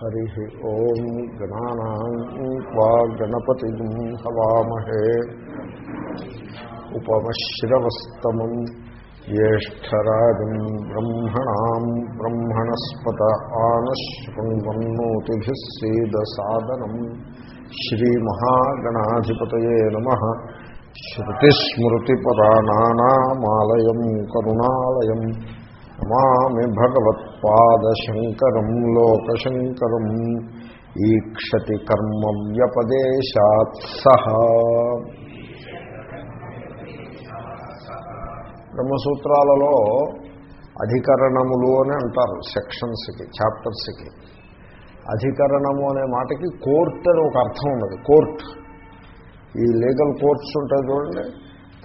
हरिः ॐ गणानाम् वा गणपतिम् हवामहे। उपमश्रवस्तमम् ज्येष्ठराजम् ब्रह्मणाम् ब्रह्मणस्पत आनशृण्वन्नोतिभिः सीदसादनम् श्रीमहागणाधिपतये नमः। श्रुतिस्मृतिपदानानामालयम् करुणालयम् मामि भगवत् పాదశంకరం లోకశంకరం ఈక్షతి కర్మ వ్యపదేశాత్ సహ. బ్రహ్మసూత్రాలలో అధికరణములు అని అంటారు సెక్షన్స్కి చాప్టర్స్కి. అధికరణము అనే మాటకి కోర్ట్ అని ఒక అర్థం ఉన్నది కోర్ట్. ఈ లీగల్ కోర్ట్స్ ఉంటాయి చూడండి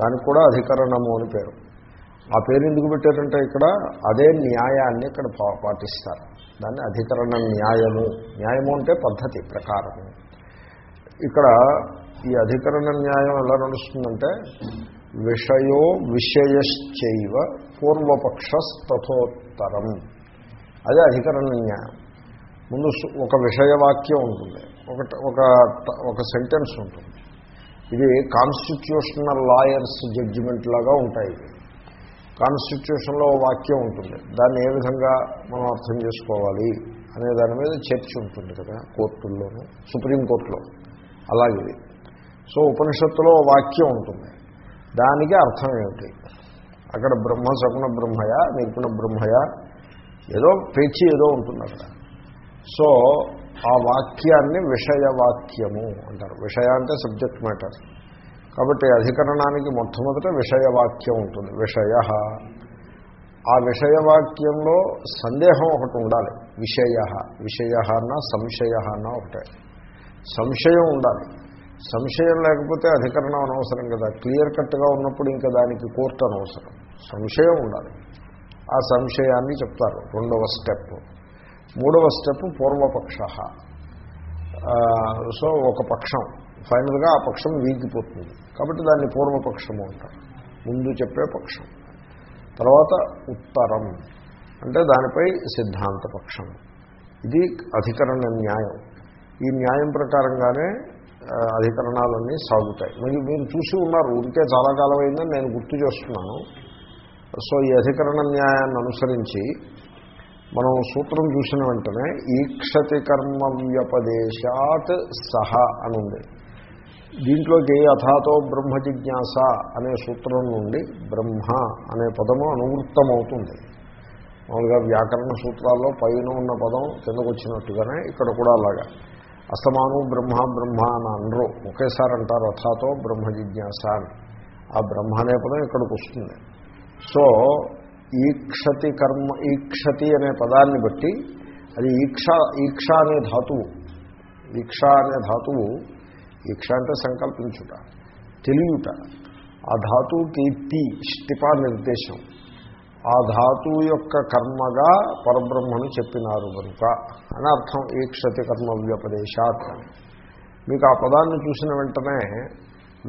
దానికి కూడా అధికరణము అని పేరు. ఆ పేరు ఎందుకు పెట్టారంటే ఇక్కడ అదే న్యాయాన్ని ఇక్కడ పాటిస్తారు. దాన్ని అధికరణ న్యాయము. న్యాయము అంటే పద్ధతి ప్రకారము ఇక్కడ ఈ అధికరణ న్యాయం ఎలా నడుస్తుందంటే విషయో విషయశ్చైవ పూర్వపక్షస్తథోత్తరం. అదే అధికరణ న్యాయం. ముందు ఒక విషయవాక్యం ఉంటుంది. ఒక ఒక ఒక సెంటెన్స్ ఉంటుంది. ఇది కాన్స్టిట్యూషనల్ లాయర్స్ జడ్జిమెంట్ లాగా ఉంటాయి. కాన్స్టిట్యూషన్లో వాక్యం ఉంటుంది. దాన్ని ఏ విధంగా మనం అర్థం చేసుకోవాలి అనే దాని మీద చర్చ ఉంటుంది కదా కోర్టుల్లోనూ సుప్రీంకోర్టులో అలాగే సో ఉపనిషత్తులో వాక్యం ఉంటుంది. దానికి అర్థం ఏమిటి? అక్కడ బ్రహ్మ సగుణ బ్రహ్మయ నిర్గుణ బ్రహ్మయ ఏదో పేచి ఏదో ఉంటుంది అక్కడ. సో ఆ వాక్యాన్ని విషయవాక్యము అంటారు. విషయ అంటే సబ్జెక్ట్ మ్యాటర్ కాబట్టి అధికరణానికి మొట్టమొదట విషయవాక్యం ఉంటుంది. విషయ. ఆ విషయవాక్యంలో సందేహం ఒకటి ఉండాలి. విషయ. విషయ అన్న సంశయ అన్న ఒకటే. సంశయం ఉండాలి. సంశయం లేకపోతే అధికరణం అనవసరం కదా. క్లియర్ కట్గా ఉన్నప్పుడు ఇంకా దానికి కోర్టు అనవసరం. సంశయం ఉండాలి. ఆ సంశయాన్ని చెప్తారు. రెండవ స్టెప్. మూడవ స్టెప్ పూర్వపక్ష. సో ఒక పక్షం. ఫైనల్గా ఆ పక్షం వీగిపోతుంది. కాబట్టి దాన్ని పూర్వపక్షము అంటారు. ముందు చెప్పే పక్షం. తర్వాత ఉత్తరం. అంటే దానిపై సిద్ధాంత పక్షం. ఇది అధికరణ న్యాయం. ఈ న్యాయం ప్రకారంగానే అధికరణాలన్నీ సాగుతాయి. మరి మీరు చూసి ఉన్నారు. ఊరికే చాలా కాలం అయిందని నేను గుర్తు చేస్తున్నాను. సో ఈ అధికరణ న్యాయాన్ని అనుసరించి మనం సూత్రం చూసిన వెంటనే ఈక్షతి కర్మ వ్యపదేశాత్ సహ అని ఉంది దీంట్లోకి అథాతో బ్రహ్మ జిజ్ఞాస అనే సూత్రం నుండి బ్రహ్మ అనే పదము అనువృత్తమవుతుంది. మామూలుగా వ్యాకరణ సూత్రాల్లో పైన ఉన్న పదం కిందకొచ్చినట్టుగానే ఇక్కడ కూడా అలాగా. అస్తమాను బ్రహ్మ బ్రహ్మ అని అనరు. ఒకేసారి అంటారు అథాతో బ్రహ్మ జిజ్ఞాస అని. ఆ బ్రహ్మ అనే పదం ఇక్కడికి వస్తుంది. సో ఈక్షతి కర్మ ఈక్షతి అనే పదాన్ని బట్టి అది ఈక్ష ఈక్ష అనే ధాతువు. ఈక్ష అనే ధాతువు ఈక్ష అంటే సంకల్పించుట తెలియట. ఆ ధాతువుకి తి ష్టిపా నిర్దేశం. ఆ ధాతువు యొక్క కర్మగా పరబ్రహ్మను చెప్పినారు కనుక. అని అర్థం ఈక్షతి కర్మ వ్యపదేశాత్. మీకు ఆ పదాన్ని చూసిన వెంటనే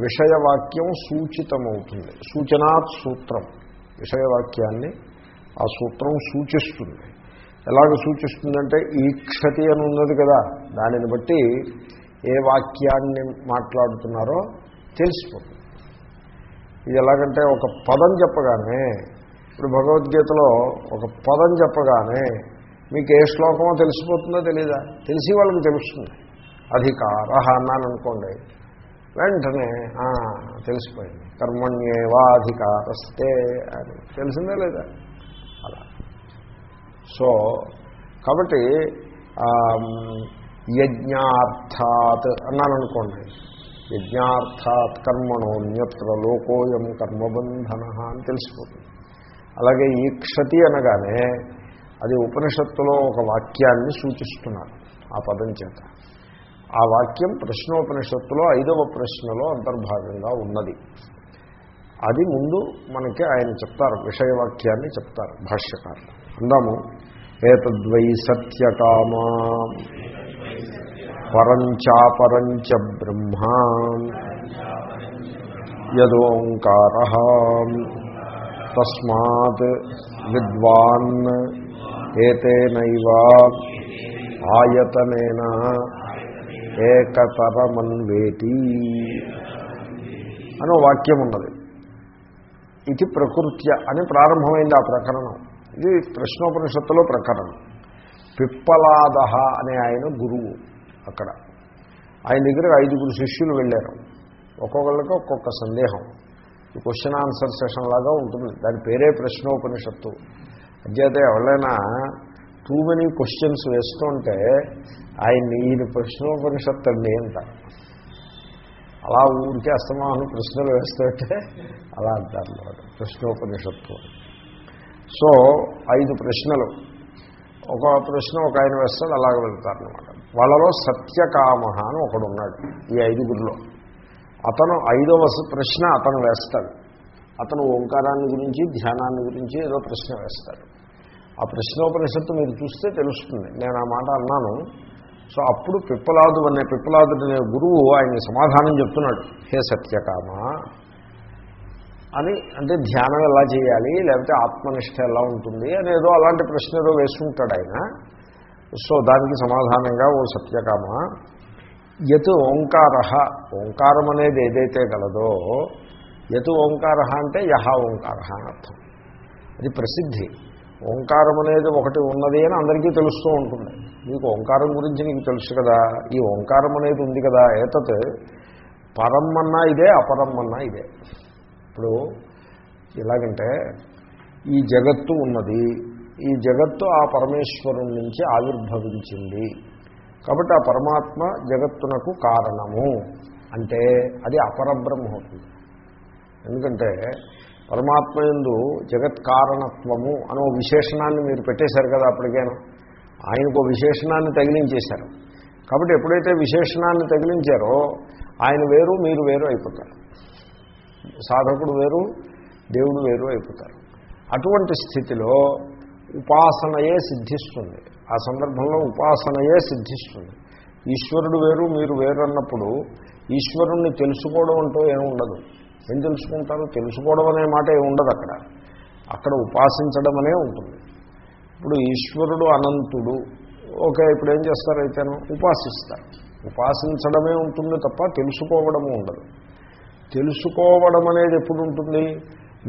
విషయవాక్యం సూచితమవుతుంది. సూచనాత్ సూత్రం. విషయవాక్యాన్ని ఆ సూత్రం సూచిస్తుంది. ఎలాగ సూచిస్తుందంటే ఈక్షతి అని ఉన్నది కదా. దానిని బట్టి ఏ వాక్యాన్ని మాట్లాడుతున్నారో తెలిసిపోతుంది. ఇది ఎలాగంటే ఒక పదం చెప్పగానే ఇప్పుడు భగవద్గీతలో ఒక పదం చెప్పగానే మీకు ఏ శ్లోకమో తెలిసిపోతుందో తెలీదా? తెలిసి వాళ్ళకి తెలుస్తుంది. అధికార అన్నాను అనుకోండి వెంటనే తెలిసిపోయింది. కర్మణ్యేవాధికారస్తే అని. తెలిసిందే లేదా? అలా. సో కాబట్టి యజ్ఞార్థాత్ అన్నాను అనుకోండి యజ్ఞార్థాత్ కర్మణోన్యత్ర లోకోయం కర్మబంధన అని తెలిసిపోతుంది. అలాగే ఈక్షతి అనగానే అది ఉపనిషత్తులో ఒక వాక్యాన్ని సూచిస్తున్నారు ఆ పదం చేత. ఆ వాక్యం ప్రశ్నోపనిషత్తులో ఐదవ ప్రశ్నలో అంతర్భాగంగా ఉన్నది. అది ముందు మనకి ఆయన చెప్తారు విషయవాక్యాన్ని చెప్తారు భాష్యకారులు. అందాము ఏతద్వై సత్యకామా పరంచాపరంచ బ్రహ్మ. యదోంకార. తస్మాత్ విద్వాన్ ఏతేనైవ ఆయతనేన ఏకతరమన్వేతి. అని వాక్యం ఉన్నది. ఇది ప్రకృత్య అని ప్రారంభమైంది ఆ ప్రకరణం. ఇది ప్రశ్నోపనిషత్తులో ప్రకరణం. పిప్పలాద అనే ఆయన గురువు. అక్కడ. ఆయన దగ్గర ఐదుగురు శిష్యులు వెళ్ళారు. ఒక్కొక్కళ్ళకి ఒక్కొక్క సందేహం. ఈ క్వశ్చన్ ఆన్సర్ సెషన్ లాగా ఉంటుంది. దాని పేరే ప్రశ్నోపనిషత్తు. అధ్యతే ఎవరైనా టూ మెనీ క్వశ్చన్స్ వేస్తుంటే ఆయన ఈయన ప్రశ్నోపనిషత్తు అండి అంటారు. అలా ఊరికే అస్తమానం ప్రశ్నలు వేస్తుంటే అలా అంటారు అన్నమాట ప్రశ్నోపనిషత్తు. సో ఐదు ప్రశ్నలు. ఒక ప్రశ్న ఒక ఆయన వేస్తాడు అలాగ వెళ్తారనమాట వాళ్ళలో సత్యకామ అని ఒకడు ఉన్నాడు ఈ ఐదుగురిలో అతను ఐదవ ప్రశ్న అతను వేస్తాడు. అతను ఓంకారాన్ని గురించి ధ్యానాన్ని గురించి ఏదో ప్రశ్న వేస్తాడు. ఆ ప్రశ్నోపనిషత్తు మీరు చూస్తే తెలుస్తుంది. నేను ఆ మాట అన్నాను. సో అప్పుడు పిప్పలాదు అనే పిప్పలాదుడు అనే గురువు ఆయన సమాధానం చెప్తున్నాడు. హే సత్యకామ! అని అంటే ధ్యానం ఎలా చేయాలి? లేకపోతే ఆత్మనిష్ట ఎలా ఉంటుంది? అనేదో అలాంటి ప్రశ్న ఏదో వేసుకుంటాడు ఆయన. సో దానికి సమాధానంగా ఓ సత్యకామ యత్ ఓంకార ఓంకారం అనేది ఏదైతే గలదో యత్ ఓంకార అంటే యహ ఓంకార అని అర్థం. అది ప్రసిద్ధి. ఓంకారం అనేది ఒకటి ఉన్నది అని అందరికీ తెలుస్తూ ఉంటుంది. మీకు ఓంకారం గురించి నీకు తెలుసు కదా ఈ ఓంకారం అనేది ఉంది కదా ఏతత్ పరమ్మన్నా ఇదే అపరమ్మన్నా ఇదే. ఇప్పుడు ఎలాగంటే ఈ జగత్తు ఉన్నది ఈ జగత్తు ఆ పరమేశ్వరుని నుంచి ఆవిర్భవించింది. కాబట్టి ఆ పరమాత్మ జగత్తునకు కారణము. అంటే అది అపరబ్రహ్మ అవుతుంది ఎందుకంటే పరమాత్మ ఎందు జగత్ కారణత్వము అనే విశేషణాన్ని మీరు పెట్టేశారు కదా అప్పటికేనా? ఆయనకు విశేషణాన్ని తగిలించేశారు. కాబట్టి ఎప్పుడైతే విశేషణాన్ని తగిలించారో ఆయన వేరు మీరు వేరు అయిపోతారు. సాధకుడు వేరు దేవుడు వేరు అయిపోతారు. అటువంటి స్థితిలో ఉపాసనయే సిద్ధిస్తుంది. ఆ సందర్భంలో ఉపాసనయే సిద్ధిస్తుంది. ఈశ్వరుడు వేరు మీరు వేరన్నప్పుడు ఈశ్వరుణ్ణి తెలుసుకోవడం అంటూ ఏమి ఉండదు. ఏం తెలుసుకుంటారు? తెలుసుకోవడం అనే మాట ఏమి ఉండదు అక్కడ. అక్కడ ఉపాసించడం అనే ఉంటుంది. ఇప్పుడు ఈశ్వరుడు అనంతుడు. ఓకే ఇప్పుడు ఏం చేస్తారు ఉపాసిస్తారు. ఉపాసించడమే ఉంటుంది తప్ప తెలుసుకోవడము ఉండదు. తెలుసుకోవడం అనేది ఎప్పుడు ఉంటుంది?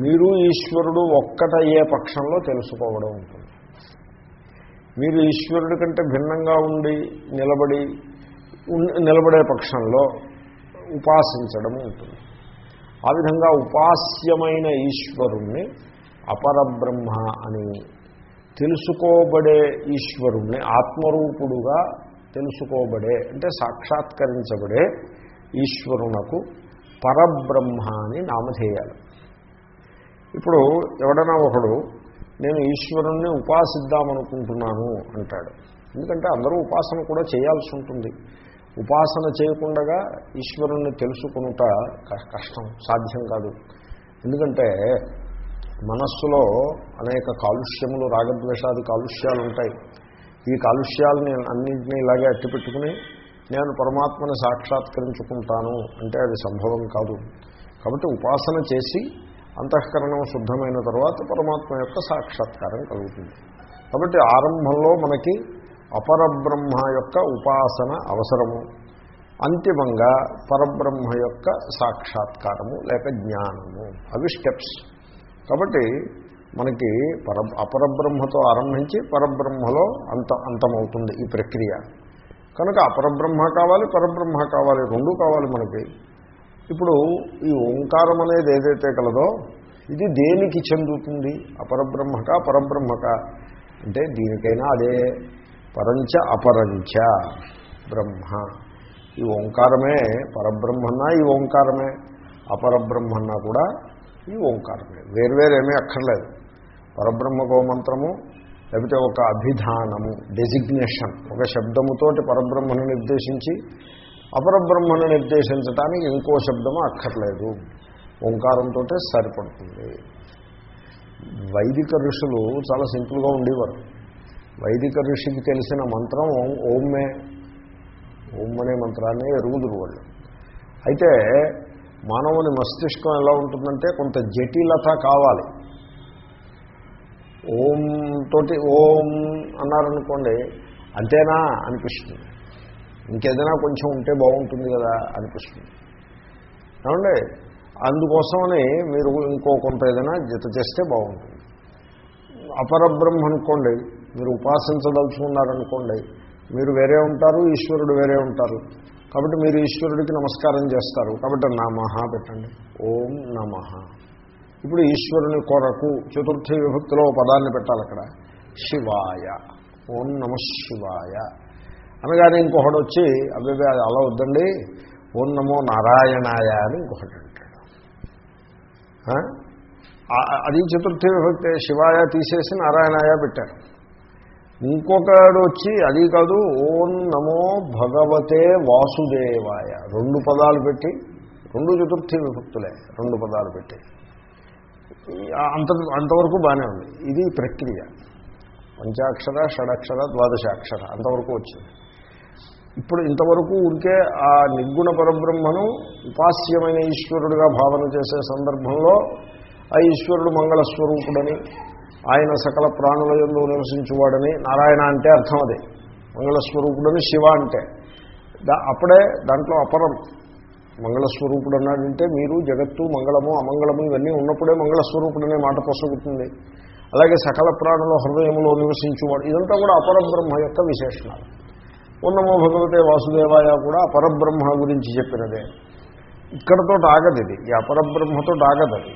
మీరు ఈశ్వరుడు ఒక్కటయ్యే పక్షంలో తెలుసుకోవడం ఉంటుంది. మీరు ఈశ్వరుడి కంటే భిన్నంగా ఉండి నిలబడి నిలబడే పక్షంలో ఉపాసించడం ఉంటుంది. ఆ విధంగా ఉపాస్యమైన ఈశ్వరుణ్ణి అపరబ్రహ్మ అని తెలుసుకోబడే ఈశ్వరుణ్ణి ఆత్మరూపుడుగా తెలుసుకోబడే అంటే సాక్షాత్కరించబడే ఈశ్వరునకు పరబ్రహ్మ అని నామధేయాలి. ఇప్పుడు ఎవడైనా ఒకడు నేను ఈశ్వరుణ్ణి ఉపాసిద్దామనుకుంటున్నాను అంటాడు. ఎందుకంటే అందరూ ఉపాసన కూడా చేయాల్సి ఉంటుంది. ఉపాసన చేయకుండా ఈశ్వరుణ్ణి తెలుసుకునుట కష్టం సాధ్యం కాదు. ఎందుకంటే మనస్సులో అనేక కాలుష్యములు రాగద్వేషాది కాలుష్యాలు ఉంటాయి ఈ కాలుష్యాలని అన్నింటినీ ఇలాగే అట్టిపెట్టుకుని నేను పరమాత్మని సాక్షాత్కరించుకుంటాను అంటే అది సంభవం కాదు. కాబట్టి ఉపాసన చేసి అంతఃకరణం శుద్ధమైన తర్వాత పరమాత్మ యొక్క సాక్షాత్కారం కలుగుతుంది. కాబట్టి ఆరంభంలో మనకి అపరబ్రహ్మ యొక్క ఉపాసన అవసరము. అంతిమంగా పరబ్రహ్మ యొక్క సాక్షాత్కారము లేక జ్ఞానము. అవి స్టెప్స్. కాబట్టి మనకి పర అపరబ్రహ్మతో ఆరంభించి పరబ్రహ్మలో అంత అంతమవుతుంది ఈ ప్రక్రియ. కనుక అపరబ్రహ్మ కావాలి పరబ్రహ్మ కావాలి రెండు కావాలి మనకి. ఇప్పుడు ఈ ఓంకారం అనేది ఏదైతే కలదో ఇది దేనికి చెందుతుంది? అపరబ్రహ్మక పరబ్రహ్మక? అంటే దీనికైనా అదే పరంచ అపరంచ బ్రహ్మ. ఈ ఓంకారమే పరబ్రహ్మన్నా ఈ ఓంకారమే. అపరబ్రహ్మన్నా కూడా ఈ ఓంకారమే. వేర్వేరేమీ అక్కర్లేదు. పరబ్రహ్మ గోమంత్రము లేకపోతే ఒక అభిధానము డెసిగ్నేషన్ ఒక శబ్దముతోటి పరబ్రహ్మను నిర్దేశించి అపరబ్రహ్మను నిర్దేశించడానికి ఇంకో శబ్దము అక్కర్లేదు. ఓంకారంతో సరిపడుతుంది. వైదిక ఋషులు చాలా సింపుల్గా ఉండేవారు. వైదిక ఋషికి తెలిసిన మంత్రం ఓమ్మే. ఓం అనే మంత్రాన్ని ఎరుగుదురు వాళ్ళు. అయితే మానవుని మస్తిష్కం ఎలా ఉంటుందంటే కొంత జటిలత కావాలి. ఓం తోటి ఓం అన్నారనుకోండి అంతేనా అనిపిస్తుంది. ఇంకేదైనా కొంచెం ఉంటే బాగుంటుంది కదా అనిపిస్తుంది. ఏమండి? అందుకోసమని మీరు ఇంకో కొంత ఏదైనా జత చేస్తే బాగుంటుంది. అపరబ్రహ్మ అనుకోండి మీరు ఉపాసించదలుచుకున్నారనుకోండి మీరు వేరే ఉంటారు ఈశ్వరుడు వేరే ఉంటారు. కాబట్టి మీరు ఈశ్వరుడికి నమస్కారం చేస్తారు. కాబట్టి నమః పెట్టండి. ఓం నమః. ఇప్పుడు ఈశ్వరుని కొరకు చతుర్థి విభక్తిలో పదాన్ని పెట్టాలి అక్కడ శివాయ. ఓం నమ శివాయ. అనగానే ఇంకొకటి వచ్చి అబ్బాయి అది అలా వద్దండి. ఓం నమో నారాయణాయ అని ఇంకొకటి అంటాడు. అది చతుర్థి విభక్తి శివాయ తీసేసి నారాయణాయ పెట్టారు. ఇంకొకడు వచ్చి అది కాదు ఓం నమో భగవతే వాసుదేవాయ రెండు పదాలు పెట్టి రెండు చతుర్థి విభక్తులే రెండు పదాలు పెట్టి. అంత అంతవరకు బాగానే ఉంది. ఇది ప్రక్రియ. పంచాక్షర షడక్షర ద్వాదశాక్షర అంతవరకు వచ్చింది. ఇప్పుడు ఇంతవరకు ఉంటే ఆ నిర్గుణ పరబ్రహ్మను ఉపాస్యమైన ఈశ్వరుడిగా భావన చేసే సందర్భంలో ఆ ఈశ్వరుడు మంగళ స్వరూపుడని ఆయన సకల ప్రాణుల ఎందు నివసించువాడని నారాయణ అంటే అర్థం అదే. మంగళస్వరూపుడని శివ అంటే. దా అప్పుడే దాంట్లో అపరం. మంగళస్వరూపుడు అన్నాడంటే మీరు జగత్తు మంగళము అమంగళము ఇవన్నీ ఉన్నప్పుడే మంగళస్వరూపుడనే మాట పొసగుతుంది. అలాగే సకల ప్రాణుల హృదయంలో నివసించువాడు. ఇదంతా కూడా అపర బ్రహ్మ యొక్క విశేషణాలు. ఉన్నమో భగవతే వాసుదేవాయ కూడా అపరబ్రహ్మ గురించి చెప్పినదే. ఇక్కడతో ఆగదు ఇది. ఈ అపరబ్రహ్మతో ఆగదు అది.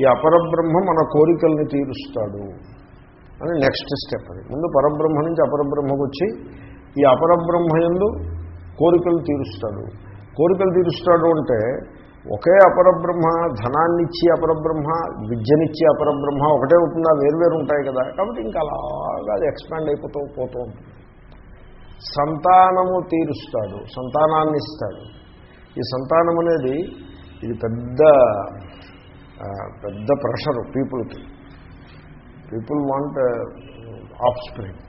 ఈ అపరబ్రహ్మ మన కోరికల్ని తీరుస్తాడు అని నెక్స్ట్ స్టెప్ అది. ముందు పరబ్రహ్మ నుంచి అపరబ్రహ్మకు వచ్చి ఈ అపరబ్రహ్మ ఎందు కోరికలు తీరుస్తాడు. కోరికలు తీరుస్తాడు అంటే ఒకే అపరబ్రహ్మ ధనాన్ని ఇచ్చి అపరబ్రహ్మ విద్యనిచ్చి అపరబ్రహ్మ ఒకటే ఉంటుందా? వేరువేరు ఉంటాయి కదా. కాబట్టి ఇంకా అలాగా అది ఎక్స్పాండ్ అయిపోతూ పోతూ ఉంటుంది. సంతానము తీరుస్తాడు సంతానాన్ని ఇస్తాడు ఈ సంతానం అనేది ఇది పెద్ద పెద్ద ప్రెషర్ పీపుల్కి పీపుల్ వాంట్ ఆఫ్ స్ప్రింగ్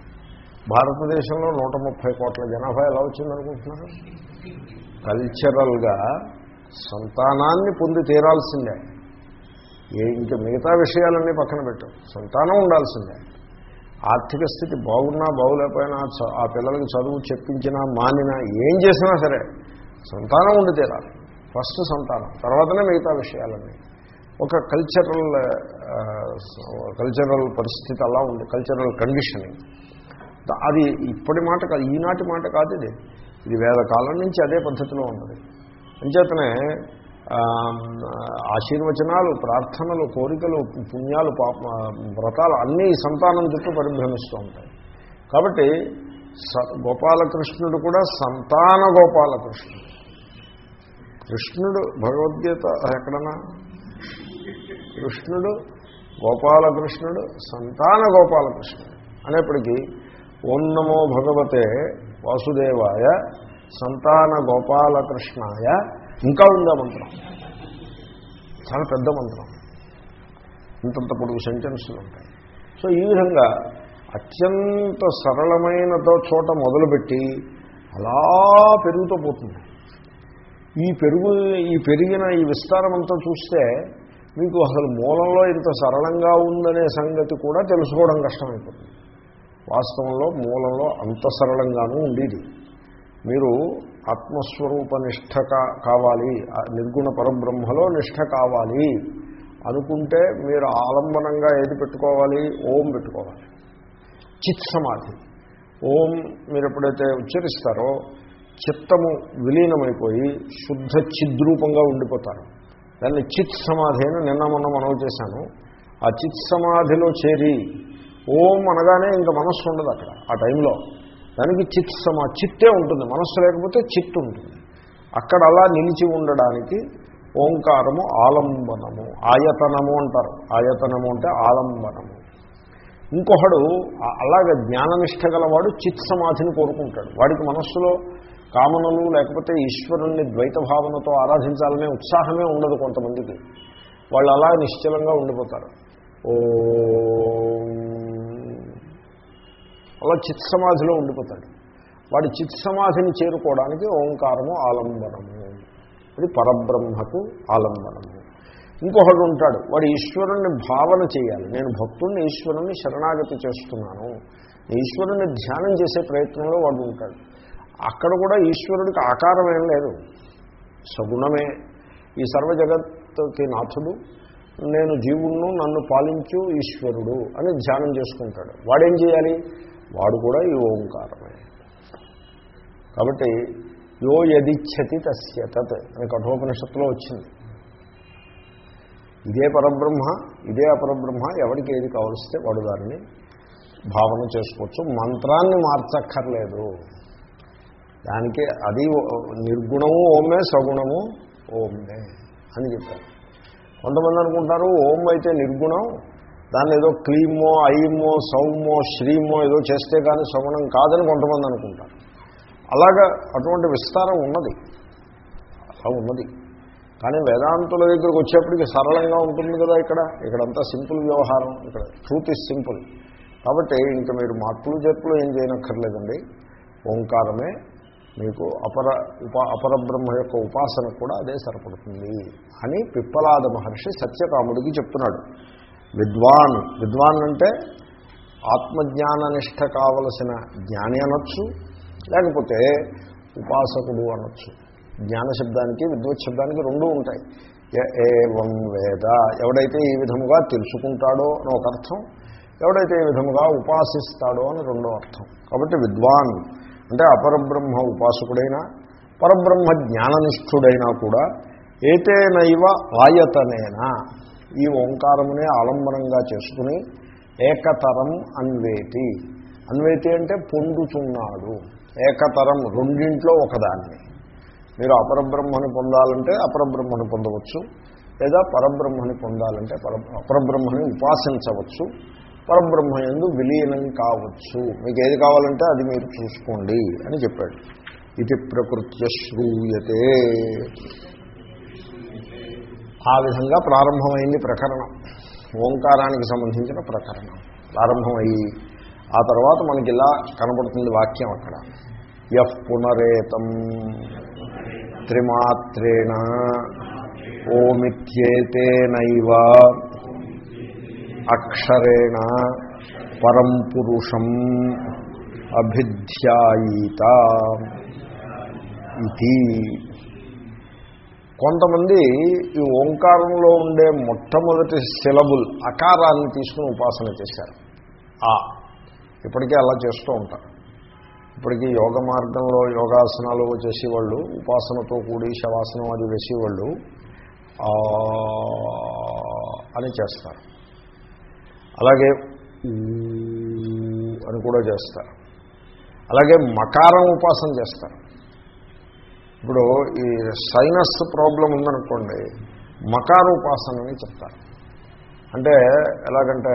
భారతదేశంలో నూట ముప్పై కోట్ల జనాభా ఎలా వచ్చిందనుకుంటున్నారు? కల్చరల్గా సంతానాన్ని పొంది తీరాల్సిందే. ఏ ఇంకా మిగతా విషయాలన్నీ పక్కన పెట్టాం. సంతానం ఉండాల్సిందే. ఆర్థిక స్థితి బాగున్నా బాగులేకపోయినా చ- ఆ పిల్లలకి చదువు చెప్పించినా మానినా ఏం చేసినా సరే సంతానం ఉండి తీరాలి. ఫస్ట్ సంతానం తర్వాతనే మిగతా విషయాలన్నీ. ఒక కల్చరల్ కల్చరల్ పరిస్థితి అలా ఉంది కల్చరల్ కండిషనింగ్ అది ఇప్పటి మాట కాదు ఈనాటి మాట కాదు ఇది. ఇది వేద కాలం నుంచి అదే పద్ధతిలో ఉన్నది. అంచేతనే ఆశీర్వచనాలు ప్రార్థనలు కోరికలు పుణ్యాలు పాప వ్రతాలు అన్నీ సంతానం చుట్టూ పరిభ్రమిస్తూ ఉంటాయి. కాబట్టి స గోపాలకృష్ణుడు కూడా సంతాన గోపాలకృష్ణుడు. కృష్ణుడు భగవద్గీత ఎక్కడన్నా? కృష్ణుడు గోపాలకృష్ణుడు సంతాన గోపాలకృష్ణుడు. అనేప్పటికీ ఓం నమో భగవతే వాసుదేవాయ సంతాన గోపాలకృష్ణాయ ఇంకా ఉందా మంత్రం? చాలా పెద్ద మంత్రం. ఇంతంత పొడుగు సెంటెన్సులు ఉంటాయి. సో ఈ విధంగా అత్యంత సరళమైన చోట మొదలుపెట్టి అలా పెరుగుతూ పోతుంది. ఈ పెరుగు ఈ పెరిగిన ఈ విస్తారం అంతా చూస్తే మీకు అసలు మూలంలో ఇంత సరళంగా ఉందనే సంగతి కూడా తెలుసుకోవడం కష్టమైపోతుంది. వాస్తవంలో మూలంలో అంత సరళంగానూ ఉండేది. మీరు ఆత్మస్వరూప నిష్ట కా- కావాలి. నిర్గుణ పరబ్రహ్మలో నిష్ట కావాలి. అనుకుంటే మీరు ఆలంబనంగా ఏది పెట్టుకోవాలి? ఓం పెట్టుకోవాలి. చిత్ సమాధి. ఓం మీరు ఎప్పుడైతే ఉచ్చరిస్తారో చిత్తము విలీనమైపోయి శుద్ధ చిద్రూపంగా ఉండిపోతారు. దాన్ని చిత్ సమాధి అని నిన్న మొన్న మనవి చేశాను. ఆ చిత్ సమాధిలో చేరి ఓం అనగానే ఇంకా మనస్సు ఉండదు అక్కడ ఆ టైంలో. దానికి చిత్ సమా చిత్తే ఉంటుంది మనస్సు లేకపోతే చిత్ ఉంటుంది. అక్కడ అలా నిలిచి ఉండడానికి ఓంకారము ఆలంబనము ఆయతనము అంటారు. ఆయతనము అంటే ఆలంబనము. ఇంకొకడు అలాగే జ్ఞాననిష్ట గలవాడు చిత్ సమాధిని కోరుకుంటాడు. వాడికి మనస్సులో కామనలు లేకపోతే ఈశ్వరుణ్ణి ద్వైత భావనతో ఆరాధించాలనే ఉత్సాహమే ఉండదు కొంతమందికి. వాళ్ళు అలా నిశ్చలంగా ఉండిపోతారు. ఓ అలా చిత్ సమాధిలో ఉండిపోతాడు. వాడి చిత్ సమాధిని చేరుకోవడానికి ఓంకారము ఆలంబనము. అది పరబ్రహ్మకు ఆలంబనము. ఇంకొకడు ఉంటాడు వాడు ఈశ్వరుణ్ణి భావన చేయాలి. నేను భక్తుడిని ఈశ్వరుణ్ణి శరణాగతి చేస్తున్నాను. ఈశ్వరుణ్ణి ధ్యానం చేసే ప్రయత్నంలో వాడు ఉంటాడు. అక్కడ కూడా ఈశ్వరుడికి ఆకారం ఏం లేదు. సగుణమే. ఈ సర్వ జగత్తుకి నాథుడు నేను జీవుణ్ణు నన్ను పాలించు ఈశ్వరుడు అని ధ్యానం చేసుకుంటాడు. వాడేం చేయాలి? వాడు కూడా ఈ ఓంకారమే. కాబట్టి యో యదిచ్చతి తస్య తత్ అని కఠోపనిషత్తులో వచ్చింది. ఇదే పరబ్రహ్మ ఇదే అపరబ్రహ్మ ఎవరికి ఏది కావలిస్తే వాడు దాన్ని భావన చేసుకోవచ్చు. మంత్రాన్ని మార్చక్కర్లేదు. దానికి అది నిర్గుణము ఓమే సగుణము ఓమే అని చెప్పారు. కొంతమంది అనుకుంటారు ఓం అయితే నిర్గుణం దాన్ని ఏదో క్లీమో ఐమో సౌమో శ్రీమో ఏదో చేస్తే కానీ శ్రవణం కాదని కొంతమంది అనుకుంటారు. అలాగా అటువంటి విస్తారం ఉన్నది. అలా ఉన్నది. కానీ వేదాంతుల దగ్గరికి వచ్చేప్పటికి సరళంగా ఉంటుంది కదా ఇక్కడ. ఇక్కడంతా సింపుల్ వ్యవహారం. ఇక్కడ ట్రూత్ ఇస్ సింపుల్. కాబట్టి ఇంకా మీరు మార్పులు జర్పులు ఏం చేయనక్కర్లేదండి. ఓంకారమే మీకు అపర ఉప అపరబ్రహ్మ యొక్క ఉపాసన కూడా అదే సరిపడుతుంది అని పిప్పలాద మహర్షి సత్యకాముడికి చెప్తున్నాడు. విద్వాన్. విద్వాన్ అంటే ఆత్మజ్ఞాననిష్ట కావలసిన జ్ఞాని అనొచ్చు లేకపోతే ఉపాసకుడు అనొచ్చు. జ్ఞాన శబ్దానికి విద్వత్ శబ్దానికి రెండూ ఉంటాయి. ఏవం వేద. ఎవడైతే ఈ విధముగా తెలుసుకుంటాడో అని ఒక అర్థం ఎవడైతే ఈ విధముగా ఉపాసిస్తాడో అని రెండో అర్థం. కాబట్టి విద్వాన్ అంటే అపరబ్రహ్మ ఉపాసకుడైనా పరబ్రహ్మ జ్ఞాననిష్ఠుడైనా కూడా ఏతేనైవ ఆయతనేనా. ఈ ఓంకారమునే ఆలంబనంగా చేసుకుని ఏకతరం అన్వేతి. అన్వేతి అంటే పొందుతున్నాడు ఏకతరం రెండింట్లో ఒకదాన్ని. మీరు అపరబ్రహ్మని పొందాలంటే అపరబ్రహ్మని పొందవచ్చు. లేదా పరబ్రహ్మని పొందాలంటే పర అపరబ్రహ్మని ఉపాసించవచ్చు. పరబ్రహ్మ ఎందు విలీనం కావచ్చు. మీకు ఏది కావాలంటే అది మీరు చూసుకోండి అని చెప్పాడు. ఇది ప్రకృత్య శ్రూయతే. ఆ విధంగా ప్రారంభమైంది ప్రకరణం. ఓంకారానికి సంబంధించిన ప్రకరణం. ప్రారంభమయ్యి ఆ తర్వాత మనకి ఇలా కనబడుతుంది వాక్యం అక్కడ. యఫ్ పునరేతం త్రిమాత్రేణ ఓమిత్యేతేనైవ అక్షరేణ పరం పురుషం అభిధ్యాయీత ఇది. కొంతమంది ఈ ఓంకారంలో ఉండే మొట్టమొదటి సిలబుల్ అకారాన్ని తీసుకుని ఉపాసన చేశారు. ఆ ఇప్పటికే అలా చేస్తూ ఉంటారు. ఇప్పటికీ యోగ మార్గంలో యోగాసనాలు చేసేవాళ్ళు ఉపాసనతో కూడి శవాసనం అది వేసేవాళ్ళు అని చేస్తారు. అలాగే అని కూడా చేస్తారు. అలాగే మకారం ఉపాసన చేస్తారు. ఇప్పుడు ఈ సైనస్ ప్రాబ్లం ఉందనుకోండి మకార ఉపాసన అని చెప్తారు. అంటే ఎలాగంటే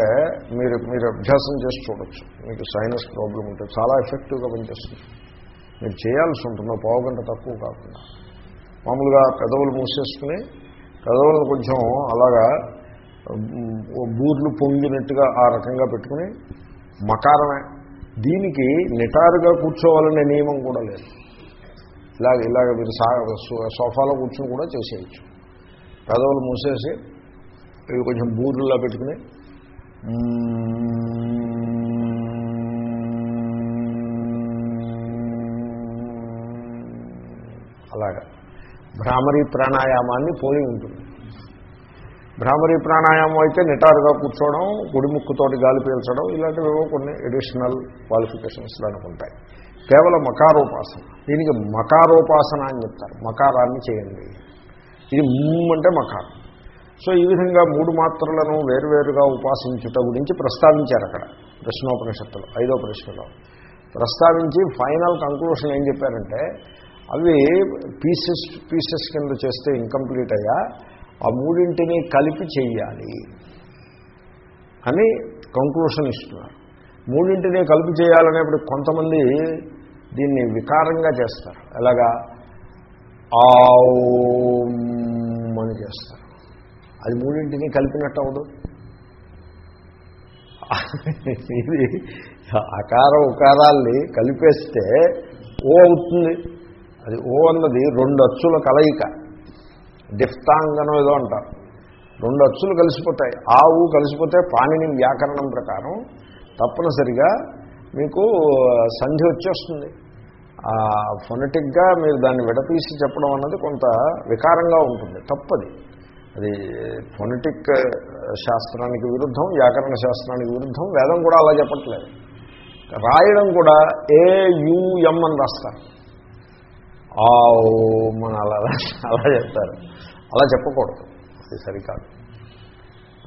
మీరు మీరు అభ్యాసం చేసి చూడొచ్చు. మీకు సైనస్ ప్రాబ్లం ఉంటే చాలా ఎఫెక్టివ్గా పనిచేస్తుంది. మీరు చేయాల్సి ఉంటుంది పావు గంట తక్కువ కాకుండా. మామూలుగా పెదవులు మూసేసుకుని పెదవులను కొంచెం అలాగా బూర్లు పొంగినట్టుగా ఆ రకంగా పెట్టుకుని మకారమే. దీనికి నిటారుగా కూర్చోవాలనే నియమం కూడా లేదు. ఇలాగ ఇలాగ మీరు సా సోఫాలో కూర్చొని కూడా చేసేయచ్చు. పెదవులు మూసేసి ఇవి కొంచెం బూర్లులా పెట్టుకుని అలాగా. భ్రామరీ ప్రాణాయామాన్ని పోలి ఉంటుంది. భ్రామరీ ప్రాణాయామం అయితే నిటారుగా కూర్చోవడం గుడిముక్కుతోటి గాలి పీల్చడం ఇలాంటివి కొన్ని అడిషనల్ క్వాలిఫికేషన్స్ దానికి ఉంటాయి. కేవలం మకారోపాసన. దీనికి మకారోపాసన అని చెప్తారు. మకారాన్ని చేయండి. ఇది ముమ్ అంటే మకారం. సో ఈ విధంగా మూడు మాత్రలను వేరువేరుగా ఉపాసించుట గురించి ప్రస్తావించారు అక్కడ ప్రశ్నోపనిషత్తులు ఐదో ప్రశ్నలో. ప్రస్తావించి ఫైనల్ కంక్లూషన్ ఏం చెప్పారంటే అవి పీసెస్ పీసెస్ కింద చేస్తే ఇన్కంప్లీట్ అయ్యా ఆ మూడింటిని కలిపి చేయాలి అని కంక్లూషన్ ఇస్తున్నారు. మూడింటిని కలిపి చేయాలనేప్పుడు కొంతమంది దీన్ని వికారంగా చేస్తారు. ఎలాగా? ఆ అని చేస్తారు. అది మూడింటిని కలిపినట్టు అవదు ఇది అకార ఉకారాల్ని కలిపేస్తే ఓ అవుతుంది. అది ఓ అన్నది రెండు అచ్చుల కలయిక. డిఫ్తాంగనం ఏదో అంటారు. రెండు అచ్చులు కలిసిపోతాయి. ఆవు కలిసిపోతే పాణిని వ్యాకరణం ప్రకారం తప్పనిసరిగా మీకు సంధి వచ్చేస్తుంది. ఫొనటిక్గా మీరు దాన్ని విడతీసి చెప్పడం అన్నది కొంత వికారంగా ఉంటుంది. తప్పది. అది ఫొనటిక్ శాస్త్రానికి విరుద్ధం వ్యాకరణ శాస్త్రానికి విరుద్ధం వేదం కూడా అలా చెప్పట్లేదు. రాయడం కూడా ఏయుఎం అని రాస్తారు. ఆ ఓ మన అలా అలా చెప్తారు. అలా చెప్పకూడదు. అది సరికాదు.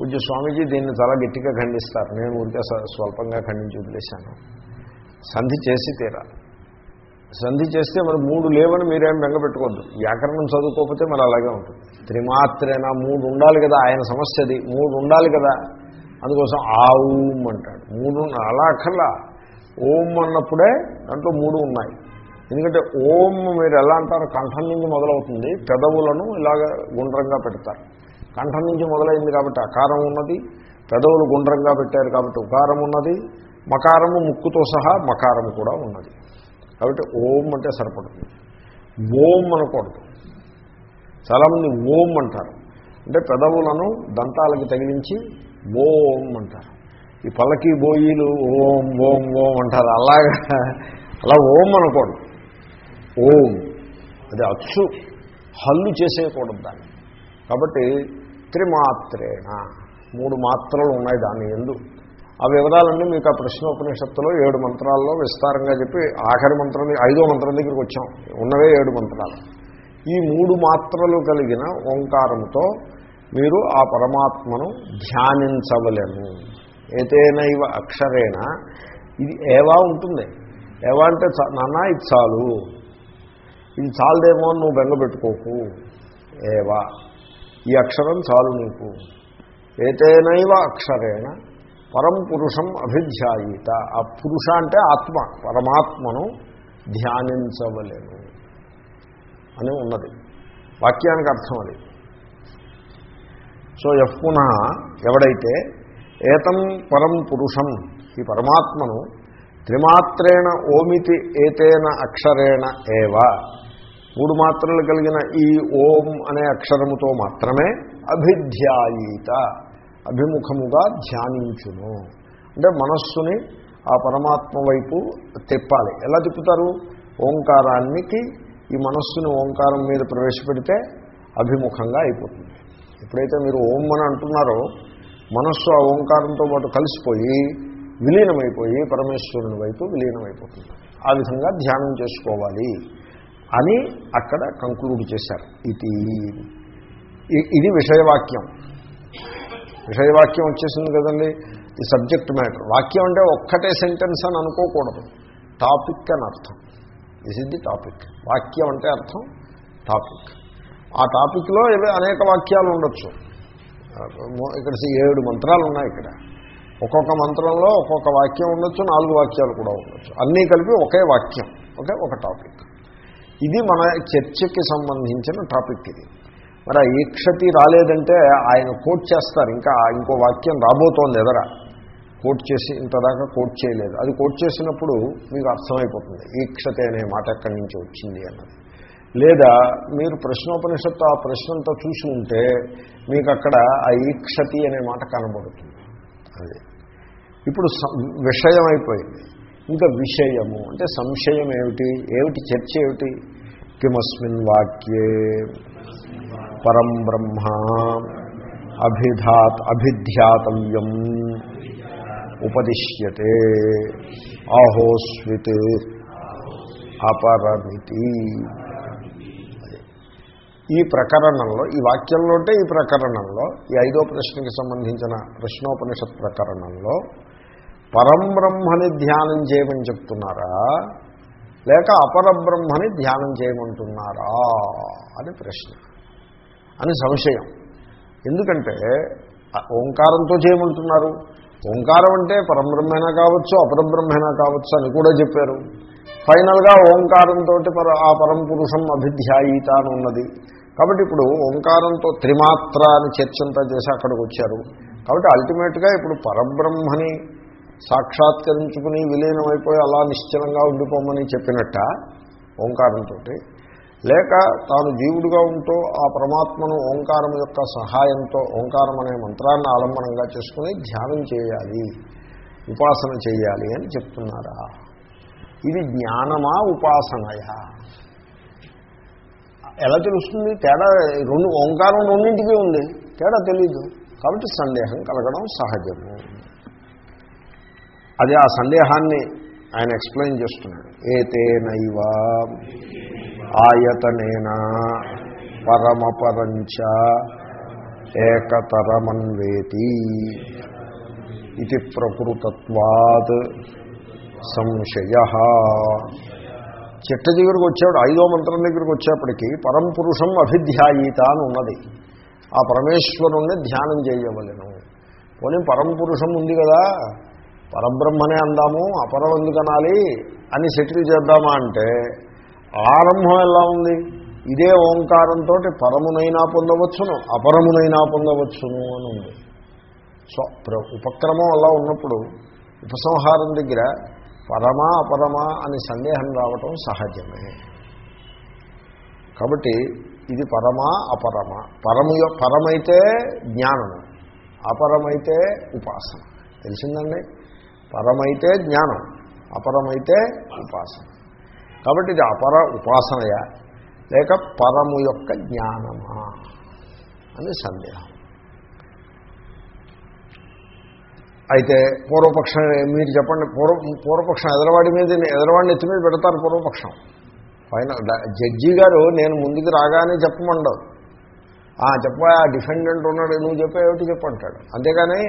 పూజ్య స్వామీజీ దీన్ని చాలా గట్టిగా ఖండిస్తారు. నేను ఊరికే స్వల్పంగా ఖండించి వదిలేశాను. సంధి చేసి తీరా. సంధి చేస్తే మరి మూడు లేవని మీరేం బెంగపెట్టుకోవద్దు వ్యాకరణం చదువుకోకపోతే మరి అలాగే ఉంటుంది. త్రిమాత్రేనా మూడు ఉండాలి కదా ఆయన సమస్య అది మూడు ఉండాలి కదా. అందుకోసం ఆ అంటాడు. మూడు అలా అక్కర్లా. ఓం అన్నప్పుడే దాంట్లో మూడు ఉన్నాయి. ఎందుకంటే ఓం మీరు ఎలా అంటారు కంఠం నుంచి మొదలవుతుంది. పెదవులను ఇలాగ గుండ్రంగా పెడతారు. కంఠం నుంచి మొదలైంది కాబట్టి అకారం ఉన్నది పెదవులు గుండ్రంగా పెట్టారు కాబట్టి ఉకారం ఉన్నది మకారము ముక్కుతో సహా మకారము కూడా ఉన్నది. కాబట్టి ఓం అంటే సరిపడుతుంది. ఓం అనకూడదు. చాలామంది ఓం అంటారు. అంటే పెదవులను దంతాలకి తగిలించి ఓం అంటారు. ఈ పల్లకి బోయిలు ఓం ఓం ఓం అంటారు. అలాగా అలా ఓం అనకూడదు. ఓం. అది అచ్చు. హల్లు చేసేయకూడదు దాన్ని. కాబట్టి త్రిమాత్రేణ మూడు మాత్రలు ఉన్నాయి దాని ఎందు. ఆ వివరాలన్నీ మీకు ఆ ప్రశ్నోపనిషత్తులో ఏడు మంత్రాల్లో విస్తారంగా చెప్పి ఆఖరి మంత్రం ఐదో మంత్రం దగ్గరికి వచ్చాం. ఉన్నవే ఏడు మంత్రాలు. ఈ మూడు మాత్రలు కలిగిన ఓంకారంతో మీరు ఆ పరమాత్మను ధ్యానించవలేము ఏతేనైవ అక్షరేణ. ఇది ఏవా ఉంటుంది. ఏవా అంటే చా- నాన్న ఇది చాలు. ఇది చాలదేమో నువ్వు బెంగపెట్టుకోకు. ఏవా. ఈ అక్షరం చాలు నీకు. ఏతేనైవ అక్షరేణ పరం పురుషం అభిధ్యాయిత. ఆ పురుష అంటే ఆత్మ పరమాత్మను ధ్యానించవలేను అని ఉన్నది. వాక్యానికి అర్థం అది. సో ఎఫ్ ఎవడైతే ఏతం పరం పురుషం ఈ పరమాత్మను త్రిమాత్రేణ ఓమితి ఏతేన అక్షరేణ ఏవ మూడు మాత్రలు కలిగిన ఈ ఓం అనే అక్షరముతో మాత్రమే అభిధ్యాయీత అభిముఖముగా ధ్యానించును. అంటే మనస్సుని ఆ పరమాత్మ వైపు తిప్పాలి. ఎలా తిప్పుతారు? ఓంకారానికి ఈ మనస్సుని ఓంకారం మీద ప్రవేశపెడితే అభిముఖంగా అయిపోతుంది. ఎప్పుడైతే మీరు ఓం అని అంటున్నారో మనస్సు ఆ ఓంకారంతో పాటు కలిసిపోయి విలీనమైపోయి పరమేశ్వరుని వైపు విలీనమైపోతుంది. ఆ విధంగా ధ్యానం చేసుకోవాలి. అని అక్కడ కంక్లూడ్ చేశారు. ఇది ఇది విషయవాక్యం. విషయవాక్యం వచ్చేసింది కదండి ఈ సబ్జెక్ట్ మ్యాటర్. వాక్యం అంటే ఒక్కటే సెంటెన్స్ అని అనుకోకూడదు. టాపిక్ అని అర్థం. This is the topic. వాక్యం అంటే అర్థం టాపిక్. ఆ టాపిక్లో ఇవి అనేక వాక్యాలు ఉండొచ్చు. ఇక్కడ ఏడు మంత్రాలు ఉన్నాయి ఇక్కడ. ఒక్కొక్క మంత్రంలో ఒక్కొక్క వాక్యం ఉండొచ్చు నాలుగు వాక్యాలు కూడా ఉండొచ్చు. అన్నీ కలిపి ఒకే వాక్యం ఒకే ఒక టాపిక్. ఇది మన చర్చకి సంబంధించిన టాపిక్ ఇది. మరి ఆ ఈక్షతి రాలేదంటే ఆయన కోట్ చేస్తారు. ఇంకా ఇంకో వాక్యం రాబోతోంది ఎదర. కోట్ చేసి ఇంతదాకా కోట్ చేయలేదు. అది కోట్ చేసినప్పుడు మీకు అర్థమైపోతుంది. ఈక్షతి అనే మాట ఎక్కడి నుంచి వచ్చింది అన్నది. లేదా మీరు ప్రశ్నోపనిషత్తు ఆ ప్రశ్నంతా చూసి ఉంటే మీకు అక్కడ ఆ ఈక్షతి అనే మాట కనబడుతుంది. అది. ఇప్పుడు విషయం అయిపోయింది ఇంకా విషయము అంటే సంశయం ఏమిటి ఏమిటి చర్చ ఏమిటి? కిమస్మిన్ వాక్యే పరం బ్రహ్మ అభిధాత్ అభిధ్యాతవ్యం ఉపదిశ్యతే ఆహోస్విత్ అపరమితి ఈ ప్రకరణంలో ఈ వాక్యంలో అంటే ఈ ప్రకరణంలో ఈ ఐదో ప్రశ్నకి సంబంధించిన ప్రశ్నోపనిషత్ ప్రకరణంలో పరం బ్రహ్మని ధ్యానం చేయమని చెప్తున్నారా? లేక అపరబ్రహ్మని ధ్యానం చేయమంటున్నారా? అని ప్రశ్న. అని సంశయం. ఎందుకంటే ఓంకారంతో చేయమంటున్నారు. ఓంకారం అంటే పరబ్రహ్మైనా కావచ్చు అపరబ్రహ్మైనా కావచ్చు అని కూడా చెప్పారు. ఫైనల్గా ఓంకారంతో పర ఆ పరం పురుషం అభిధ్యాయిత అని ఉన్నది కాబట్టి ఇప్పుడు ఓంకారంతో త్రిమాత్ర అని చర్చంతా చేసి అక్కడికి వచ్చారు. కాబట్టి అల్టిమేట్గా ఇప్పుడు పరబ్రహ్మని సాక్షాత్కరించుకుని విలీనమైపోయి అలా నిశ్చలంగా ఉండిపోమని చెప్పినట్ట ఓంకారంతో లేక తాను జీవుడుగా ఉంటూ ఆ పరమాత్మను ఓంకారం యొక్క సహాయంతో ఓంకారం అనే మంత్రాన్ని ఆలంబనంగా చేసుకుని ధ్యానం చేయాలి ఉపాసన చేయాలి అని చెప్తున్నారా? ఇది జ్ఞానమా ఉపాసనయా? ఎలా తెలుస్తుంది? తేడా రెండు ఓంకారం రెండింటికి ఉంది. తేడా తెలీదు. కాబట్టి సందేహం కలగడం సహజము. అది ఆ సందేహాన్ని ఆయన ఎక్స్ప్లెయిన్ చేస్తున్నాడు. ఏతేనైవ ఆయతనేనా పరమపరంచ ఏకతరమన్వేతి ఇది ప్రకృతత్వాత్ సంశయ. చిట్ట దగ్గరికి వచ్చాడు ఐదో మంత్రం దగ్గరికి వచ్చేప్పటికీ పరంపురుషం అభిధ్యాయీత అని ఉన్నది. ఆ పరమేశ్వరుణ్ణి ధ్యానం చేయవలను. పోనీ పరంపురుషం ఉంది కదా పరబ్రహ్మనే అందాము అపరం ఎందుకనాలి అని సెటిల్ చేద్దామా అంటే ఆరంభం ఎలా ఉంది? ఇదే ఓంకారంతో పరమునైనా పొందవచ్చును అపరమునైనా పొందవచ్చును అని ఉంది. సో ఉపక్రమం అలా ఉన్నప్పుడు ఉపసంహారం దగ్గర పరమా అపరమా అని సందేహం రావటం సహజమే. కాబట్టి ఇది పరమా అపరమా. పరము పరమైతే జ్ఞానము అపరమైతే ఉపాసన. తెలిసిందండి? పరమైతే జ్ఞానం అపరమైతే ఉపాసన. కాబట్టి ఇది అపర ఉపాసనయా? లేక పరము యొక్క జ్ఞానమా? అని సందేహం. అయితే పూర్వపక్షం మీరు చెప్పండి పూర్వ పూర్వపక్షం ఎదరవాడి మీద ఎదరవాడిని ఎత్తి మీద పెడతారు పూర్వపక్షం. ఫైనల్ డ- జడ్జి గారు నేను ముందుకు రాగానే చెప్పమండవు చెప్ప చెప్పా ఆ డిఫెండెంట్ ఉన్నాడు నువ్వు చెప్పేమిటి చెప్పంటాడు అంతేగాని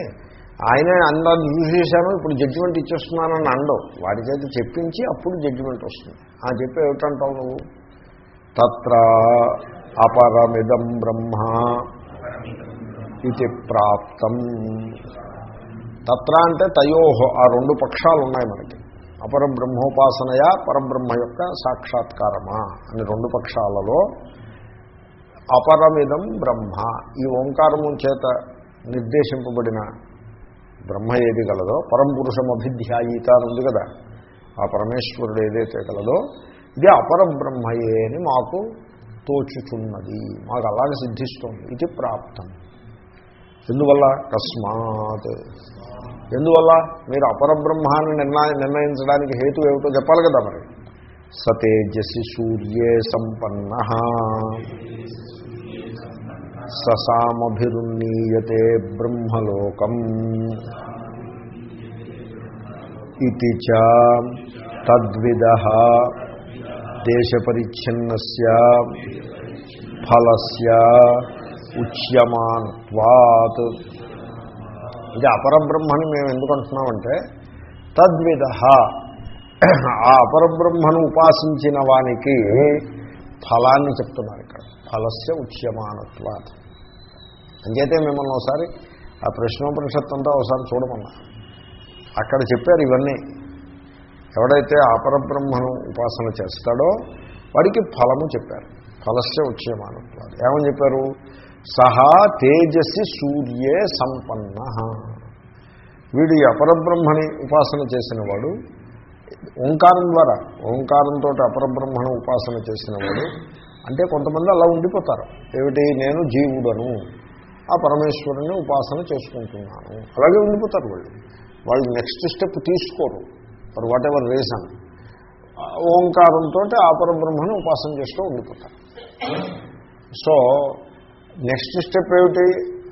ఆయనే యూజ్ చూసేశాను ఇప్పుడు జడ్జిమెంట్ ఇచ్చేస్తున్నానని అండవు వాడి చేత చెప్పించి అప్పుడు జడ్జిమెంట్ వస్తుంది. ఆ చెప్పి ఏమిటంటావు నువ్వు? తత్ర అపరమిదం బ్రహ్మ ఇది ప్రాప్తం. తత్ర అంటే తయోహో ఆ రెండు పక్షాలు ఉన్నాయి మనకి. అపర బ్రహ్మోపాసనయా పరబ్రహ్మ యొక్క సాక్షాత్కారమా అని రెండు పక్షాలలో అపరమిదం బ్రహ్మ. ఈ ఓంకారము చేత నిర్దేశింపబడిన బ్రహ్మ ఏది గలదో పరంపురుషం అభిధ్యాయీత అని ఉంది కదా. ఆ పరమేశ్వరుడు ఏదైతే గలదో ఇది అపరం బ్రహ్మయే అని మాకు తోచుచున్నది. మాకు అలాగే సిద్ధిస్తోంది. ఇది ప్రాప్తం. ఎందువల్ల? కస్మాత్ ఎందువల్ల? మీరు అపరబ్రహ్మాన్ని నిర్ణయ నిర్ణయించడానికి హేతు ఏమిటో చెప్పాలి కదా మరి. సతేజసి సూర్యే సంపన్న. ససామభిరున్నీయతే బ్రహ్మలోకం. ఇది చ తద్విద దేశపరిచ్ఛిన్న ఫలస్య ఉచ్యమానత్వాత్ ఇది అపరబ్రహ్మని మేము ఎందుకు అంటున్నామంటే తద్విద ఆ అపరబ్రహ్మను ఉపాసించిన వానికి ఫలాన్ని చెప్తున్నారు ఇక్కడ. ఫలస్య ఉచ్యమానత్వాత్ అంచేతే మిమ్మల్ని ఒకసారి ఆ ప్రశ్నోపనిషత్తు అంతా ఒకసారి చూడమన్నా. అక్కడ చెప్పారు ఇవన్నీ. ఎవడైతే అపరబ్రహ్మను ఉపాసన చేస్తాడో వాడికి ఫలము చెప్పారు. ఫలస్య ఉచ్యమానత్వాలు ఏమని చెప్పారు? సహా తేజస్సి సూర్యే సంపన్న. వీడు ఈ అపరబ్రహ్మని ఉపాసన చేసిన వాడు ఓంకారం ద్వారా ఓంకారంతో అపరబ్రహ్మను ఉపాసన చేసిన వాడు అంటే కొంతమంది అలా ఉండిపోతారు. ఏమిటి? నేను జీవుడను. ఆ పరమేశ్వరుని ఉపాసన చేసుకుంటున్నాను. అలాగే ఉండిపోతారు వాళ్ళు. వాళ్ళు నెక్స్ట్ స్టెప్ తీసుకోరు. ఫర్ వాట్ ఎవర్ రీజన్ ఓంకారంతో ఆ ఆపరబ్రహ్మను ఉపాసన చేస్తూ ఉండిపోతారు. సో నెక్స్ట్ స్టెప్ ఏమిటి?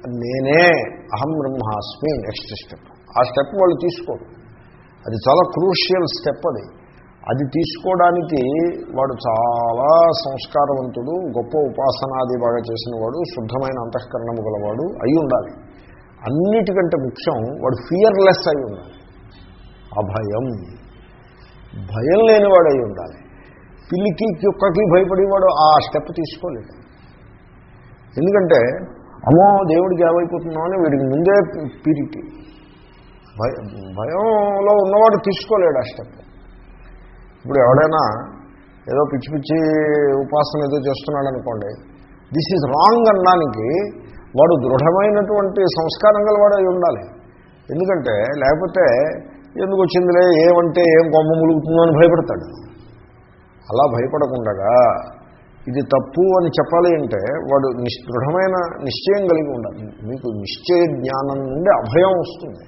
నేనే అహం బ్రహ్మాస్మి నెక్స్ట్ స్టెప్ ఆ స్టెప్ వాళ్ళు తీసుకోరు. అది చాలా క్రూషియల్ స్టెప్ అది. అది తీసుకోవడానికి వాడు చాలా సంస్కారవంతుడు గొప్ప ఉపాసనాది బాగా చేసినవాడు శుద్ధమైన అంతఃకరణము గలవాడు అయి ఉండాలి. అన్నిటికంటే ముఖ్యం వాడు ఫియర్లెస్ అయి ఉండాలి. అభయం. భయం లేనివాడు అయి ఉండాలి. పిల్లికి కుక్కకి భయపడేవాడు ఆ స్టెప్ తీసుకోలేడు ఎందుకంటే అమ్మో దేవుడికి ఏమైపోతున్నావు అని వీడికి ముందే పిరికి భయ భయంలో ఉన్నవాడు తీసుకోలేడు ఆ స్టెప్ ఇప్పుడు ఎవడైనా ఏదో పిచ్చి పిచ్చి ఉపాసన ఏదో చేస్తున్నాడు అనుకోండి దిస్ ఈజ్ రాంగ్ అనడానికి వాడు దృఢమైనటువంటి సంస్కారం గలవాడు అయి ఉండాలి. ఎందుకంటే లేకపోతే ఎందుకు వచ్చిందిలే ఏమంటే ఏం కొమ్మ ములుగుతుందో అని భయపడతాడు. అలా భయపడకుండా ఇది తప్పు అని చెప్పాలి అంటే వాడు నిష్ దృఢమైన నిశ్చయం కలిగి ఉండాలి. మీకు నిశ్చయ జ్ఞానం నుండి అభయం వస్తుంది.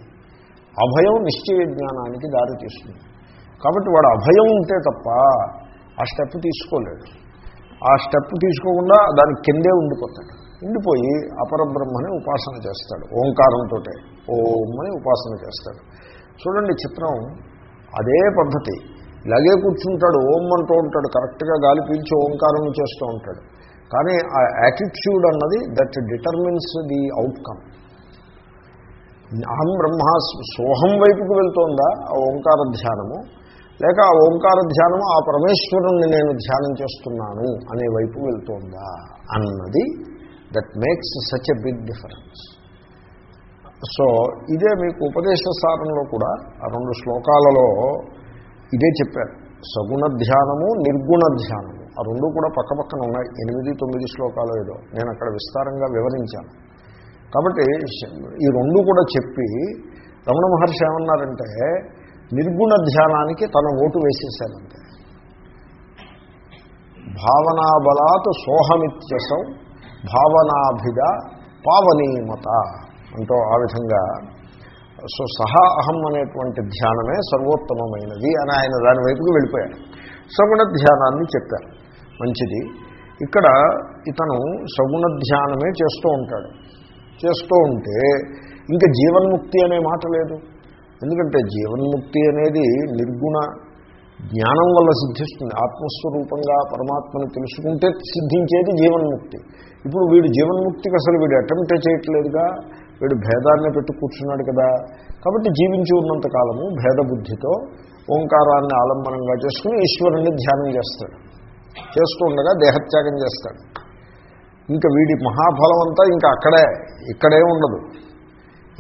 అభయం నిశ్చయ జ్ఞానానికి దారితీస్తుంది కాబట్టి వాడు అభయం ఉంటే తప్ప ఆ స్టెప్ తీసుకోలేడు. ఆ స్టెప్ తీసుకోకుండా దాని కిందే ఉండిపోతాడు. ఉండిపోయి అపరబ్రహ్మని ఉపాసన చేస్తాడు. ఓంకారంతో ఓం అని ఉపాసన చేస్తాడు. చూడండి చిత్రం. అదే పద్ధతి. ఇలాగే కూర్చుంటాడు ఓం అంటూ ఉంటాడు. కరెక్ట్గా గాలి పీల్చి ఓంకారం చేస్తూ ఉంటాడు. కానీ ఆ యాటిట్యూడ్ అన్నది దట్ డిటర్మిన్స్ ది అవుట్కమ్. అహం బ్రహ్మ సోహం వైపుకు వెళ్తోందా ఆ ఓంకార ధ్యానము? లేక ఆ ఓంకార ధ్యానము ఆ పరమేశ్వరుణ్ణి నేను ధ్యానం చేస్తున్నాను అనే వైపు వెళ్తోందా అన్నది that makes such a big difference so ఇదే మీకు ఉపదేశ సారంలో కూడా ఆ రెండు శ్లోకాలలో ఇదే చెప్పారు. సగుణ ధ్యానము నిర్గుణ ధ్యానము. ఆ రెండు కూడా పక్కపక్కన ఉన్నాయి. ఎనిమిది తొమ్మిది శ్లోకాలు ఏదో. నేను అక్కడ విస్తారంగా వివరించాను. కాబట్టి ఈ రెండు కూడా చెప్పి రమణ మహర్షి ఏమన్నారంటే నిర్గుణ ధ్యానానికి తన ఓటు వేసేశారంటే భావనాబలాత్ సోహమిత్యసం భావనాభిద పావనీమత అంటూ ఆ విధంగా సో సహా అహం అనేటువంటి ధ్యానమే సర్వోత్తమమైనది అని ఆయన దాని వైపుకి వెళ్ళిపోయాడు. సగుణ ధ్యానాన్ని చెప్పారు. మంచిది. ఇక్కడ ఇతను సగుణ ధ్యానమే చేస్తూ ఉంటాడు. చేస్తూ ఉంటే ఇంకా జీవన్ముక్తి అనే మాట లేదు. ఎందుకంటే జీవన్ముక్తి అనేది నిర్గుణ జ్ఞానం వల్ల సిద్ధిస్తుంది. ఆత్మస్వరూపంగా పరమాత్మను తెలుసుకుంటే సిద్ధించేది జీవన్ముక్తి. ఇప్పుడు వీడు జీవన్ముక్తికి అసలు వీడు అటెంప్టే చేయట్లేదుగా. వీడు భేదాన్ని పెట్టి కూర్చున్నాడు కదా. కాబట్టి జీవించి ఉన్నంత కాలము భేదబుద్ధితో ఓంకారాన్ని ఆలంబనంగా చేసుకుని ఈశ్వరుణ్ణి ధ్యానం చేస్తాడు. చేస్తూ ఉండగా దేహత్యాగం చేస్తాడు. ఇంకా వీడి మహాఫలం అంతా ఇంకా అక్కడే ఇక్కడే ఉండదు.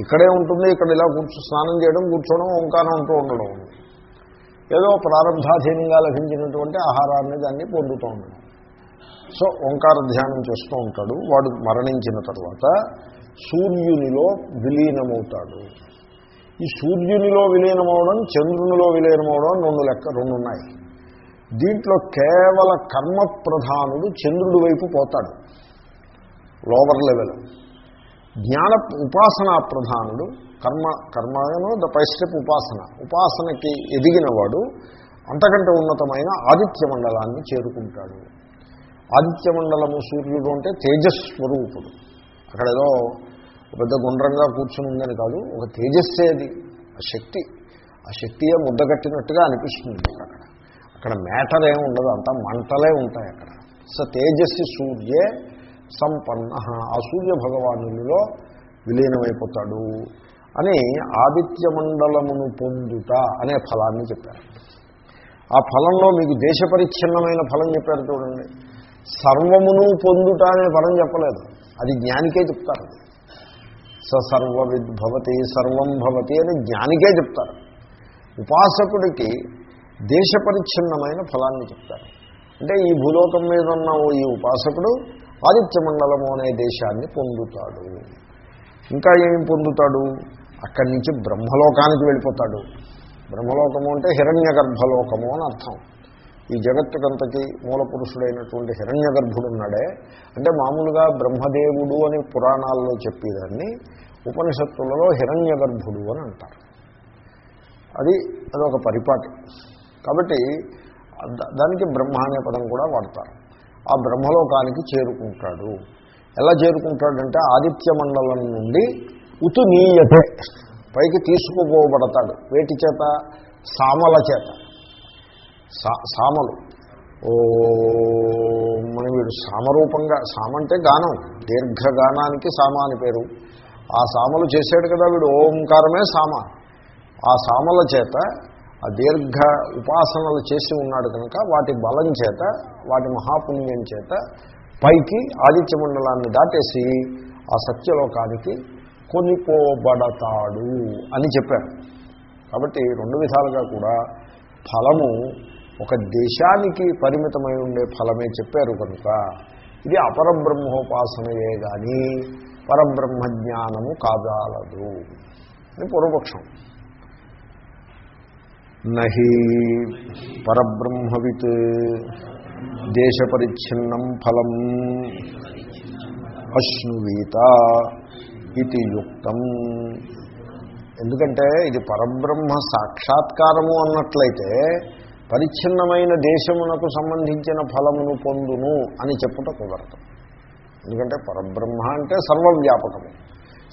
ఇక్కడే ఉంటుంది ఇక్కడ ఇలా కూర్చో స్నానం చేయడం కూర్చోవడం ఓంకారం అంటూ ఉండడం. ఏదో ప్రారంభాధీనంగా లభించినటువంటి ఆహారాన్ని దాన్ని పొందుతూ ఉండడం. సో ఓంకార ధ్యానం చేస్తూ ఉంటాడు. వాడు మరణించిన తర్వాత సూర్యునిలో విలీనమవుతాడు. ఈ సూర్యునిలో విలీనమవడం చంద్రునిలో విలీనమవడం రెండు లెక్క రెండు ఉన్నాయి దీంట్లో కేవల కర్మ ప్రధానుడు చంద్రుడి వైపు పోతాడు. Lower level. జ్ఞాన ఉపాసనా ప్రధానుడు కర్మ కర్మను ద పై స్టెప్ ఉపాసన. ఉపాసనకి ఎదిగినవాడు అంతకంటే ఉన్నతమైన ఆదిత్య మండలాన్ని చేరుకుంటాడు. ఆదిత్య మండలము సూర్యుడు అంటే తేజస్వరూపుడు. అక్కడ ఏదో పెద్ద గుండ్రంగా కూర్చుని ఉందని కాదు ఒక తేజస్సే అది ఆ శక్తి. ఆ శక్తియే ముద్దగట్టినట్టుగా అనిపిస్తుంది అక్కడ. అక్కడ మ్యాటర్ ఏమి ఉండదు అంతా మంటలే ఉంటాయి అక్కడ. స తేజస్సి సూర్యే సంపన్న ఆ సూర్య భగవానులలో విలీనమైపోతాడు అని ఆదిత్య మండలమును పొందుట అనే ఫలాన్ని చెప్పారు. ఆ ఫలంలో మీకు దేశపరిచ్ఛిన్నమైన ఫలం చెప్పారు చూడండి. సర్వమును పొందుట అనే ఫలం చెప్పలేదు. అది జ్ఞానికే చెప్తారు. స సర్వవిద్భవతి సర్వం భవతి అని జ్ఞానికే చెప్తారు. ఉపాసకుడికి దేశపరిచ్ఛిన్నమైన ఫలాన్ని చెప్తారు. అంటే ఈ భూలోకం మీద ఉన్న ఈ ఉపాసకుడు ఆదిత్య మండలము అనే దేశాన్ని పొందుతాడు. ఇంకా ఏం పొందుతాడు? అక్కడి నుంచి బ్రహ్మలోకానికి వెళ్ళిపోతాడు. బ్రహ్మలోకము అంటే హిరణ్య గర్భలోకము అని అర్థం. ఈ జగత్తుకంతకి మూల పురుషుడైనటువంటి హిరణ్య గర్భుడున్నాడే అంటే మామూలుగా బ్రహ్మదేవుడు అని పురాణాల్లో చెప్పేదాన్ని ఉపనిషత్తులలో హిరణ్య గర్భుడు అని అంటారు. అది అదొక పరిపాటి. కాబట్టి దానికి బ్రహ్మ అనే పదం కూడా వాడతారు. ఆ బ్రహ్మలోకానికి చేరుకుంటాడు. ఎలా చేరుకుంటాడంటే ఆదిత్య మండలం నుండి ఉతునీయతే పైకి తీసుకుపోబడతాడు. వేటి చేత? సామల చేత. సామలు. ఓ మన వీడు సామరూపంగా సామ అంటే గానం. దీర్ఘగానానికి సామ అని పేరు. ఆ సామలు చేశాడు కదా వీడు. ఓంకారమే సామ. ఆ సామల చేత ఆ దీర్ఘ ఉపాసనలు చేసి ఉన్నాడు కనుక వాటి బలం చేత వాటి మహాపుణ్యం చేత పైకి ఆదిత్య మండలాన్ని దాటేసి ఆ సత్యలోకానికి కొనిపోబడతాడు అని చెప్పారు. కాబట్టి రెండు విధాలుగా కూడా ఫలము ఒక దేశానికి పరిమితమై ఉండే ఫలమే చెప్పారు కనుక. ఇది అపరబ్రహ్మోపాసనయే కానీ పరబ్రహ్మ జ్ఞానము కాదాలదు అని పూర్వపక్షం. నహి పరబ్రహ్మవిత్ దేశపరిచ్ఛిన్నం ఫలం అశ్నువీత ఇది యుక్తం. ఎందుకంటే ఇది పరబ్రహ్మ సాక్షాత్కారము అన్నట్లయితే పరిచ్ఛిన్నమైన దేశమునకు సంబంధించిన ఫలమును పొందును అని చెప్పుట కుదరదు ఎందుకంటే పరబ్రహ్మ అంటే సర్వవ్యాపకము.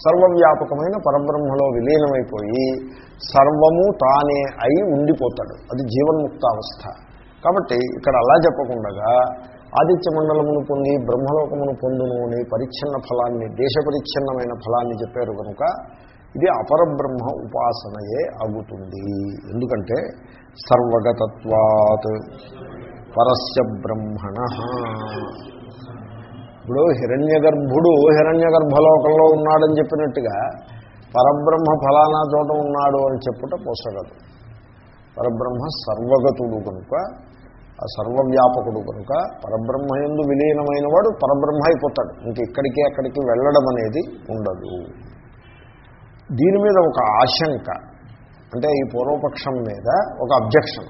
సర్వవ్యాపకమైన పరబ్రహ్మలో విలీనమైపోయి సర్వము తానే అయి ఉండిపోతాడు. అది జీవన్ముక్తావస్థ. కాబట్టి ఇక్కడ అలా చెప్పకుండగా ఆదిత్య మండలమును పొంది బ్రహ్మలోకమును పొందును అని పరిచ్ఛిన్న ఫలాన్ని దేశ పరిచ్ఛిన్నమైన ఫలాన్ని చెప్పారు కనుక ఇది అపరబ్రహ్మ ఉపాసనయే అవుతుంది. ఎందుకంటే సర్వగతత్వాత్ పరస్య బ్రహ్మణ. ఇప్పుడు హిరణ్య గర్భుడు హిరణ్య గర్భలోకంలో ఉన్నాడని చెప్పినట్టుగా పరబ్రహ్మ ఫలానా చోట ఉన్నాడు అని చెప్పుట పోసగదు. పరబ్రహ్మ సర్వగతుడు కనుక ఆ సర్వవ్యాపకుడు కనుక పరబ్రహ్మ ఎందు విలీనమైన వాడు పరబ్రహ్మ అయిపోతాడు. ఇంక ఇక్కడికి అక్కడికి వెళ్ళడం అనేది ఉండదు. దీని మీద ఒక ఆశంక అంటే ఈ పూర్వపక్షం మీద ఒక అబ్జెక్షన్.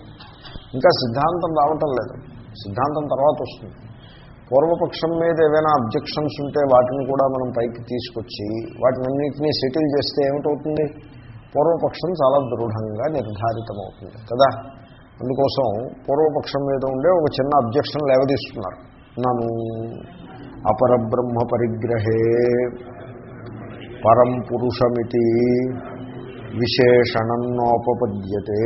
ఇంకా సిద్ధాంతం రావటం లేదు. సిద్ధాంతం తర్వాత వస్తుంది. పూర్వపక్షం మీద ఏవైనా అబ్జెక్షన్స్ ఉంటే వాటిని కూడా మనం పైకి తీసుకొచ్చి వాటినన్నింటినీ సెటిల్ చేస్తే ఏమిటవుతుంది? పూర్వపక్షం చాలా దృఢంగా నిర్ధారితమవుతుంది కదా? అందుకోసం పూర్వపక్షం మీద ఉండే ఒక చిన్న అబ్జెక్షన్ లేవదీస్తున్నారు. నన్ను అపరబ్రహ్మ పరిగ్రహే పరం పురుషమితి విశేషణం నోపపద్యతే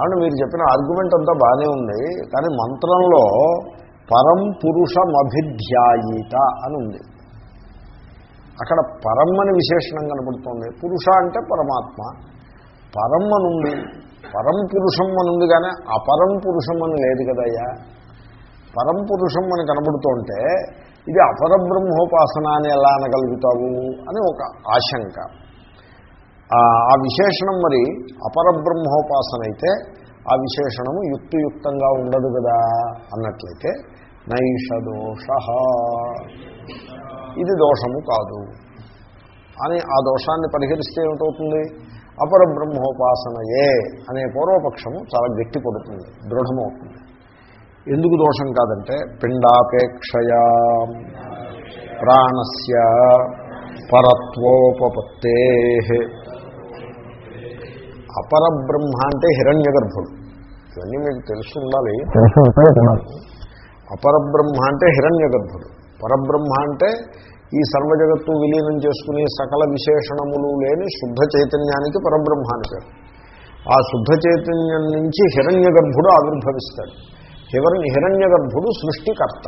కాబట్టి మీరు చెప్పిన ఆర్గ్యుమెంట్ అంతా బాగానే ఉంది కానీ మంత్రంలో పరం పురుషమభిధ్యాయిత అని ఉంది. అక్కడ పరం అని విశేషణం కనపడుతోంది పురుష అంటే పరమాత్మ. పరం అనుంది. పరం పురుషం అనుంది కానీ అపరం పురుషం అని లేదు కదయ్యా. పరం పురుషం అని కనబడుతుంటే ఇది అపర బ్రహ్మోపాసన అని ఎలా అనగలుగుతావు అని ఒక ఆశంక. ఆ విశేషణం మరి అపరబ్రహ్మోపాసన అయితే ఆ విశేషణము యుక్తియుక్తంగా ఉండదు కదా అన్నట్లయితే నైష దోష. ఇది దోషము కాదు. అని ఆ దోషాన్ని పరిహరిస్తే ఏమిటవుతుంది? అపరబ్రహ్మోపాసనయే అనే పూర్వపక్షము చాలా గట్టి పడుతుంది దృఢమవుతుంది. ఎందుకు దోషం కాదంటే పిండాపేక్షయా ప్రాణస్య పరత్వోపత్తే అపరబ్రహ్మ అంటే హిరణ్య గర్భుడు ఇవన్నీ మీకు తెలుసు ఉండాలి. అపరబ్రహ్మ అంటే హిరణ్య గర్భుడు పరబ్రహ్మ అంటే ఈ సర్వజగత్తు విలీనం చేసుకుని సకల విశేషణములు లేని శుద్ధ చైతన్యానికి పరబ్రహ్మ అని పేరు. ఆ శుద్ధ చైతన్యం నుంచి హిరణ్య గర్భుడు ఆవిర్భవిస్తాడు. హిరణ్య హిరణ్య గర్భుడు సృష్టికర్త.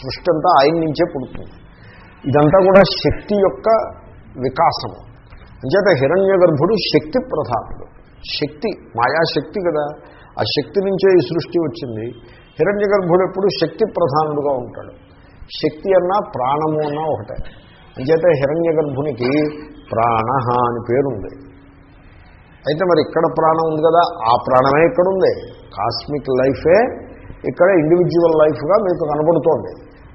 సృష్టి అంతా ఆయన నుంచే పుడుతుంది. ఇదంతా కూడా శక్తి యొక్క వికాసము. అంచేత హిరణ్య గర్భుడు శక్తి ప్రధానుడు. శక్తి మాయాశక్తి కదా. ఆ శక్తి నుంచే ఈ సృష్టి వచ్చింది. హిరణ్య గర్భుడు ఎప్పుడు శక్తి ప్రధానుడుగా ఉంటాడు. శక్తి అన్నా ప్రాణము అన్నా ఒకటే. అంచేత హిరణ్య గర్భునికి ప్రాణ అని పేరుంది. అయితే మరి ఇక్కడ ప్రాణం ఉంది కదా ఆ ప్రాణమే ఇక్కడ ఉంది కాస్మిక్ లైఫే ఇక్కడ ఇండివిజువల్ లైఫ్గా మీకు కనబడుతోంది.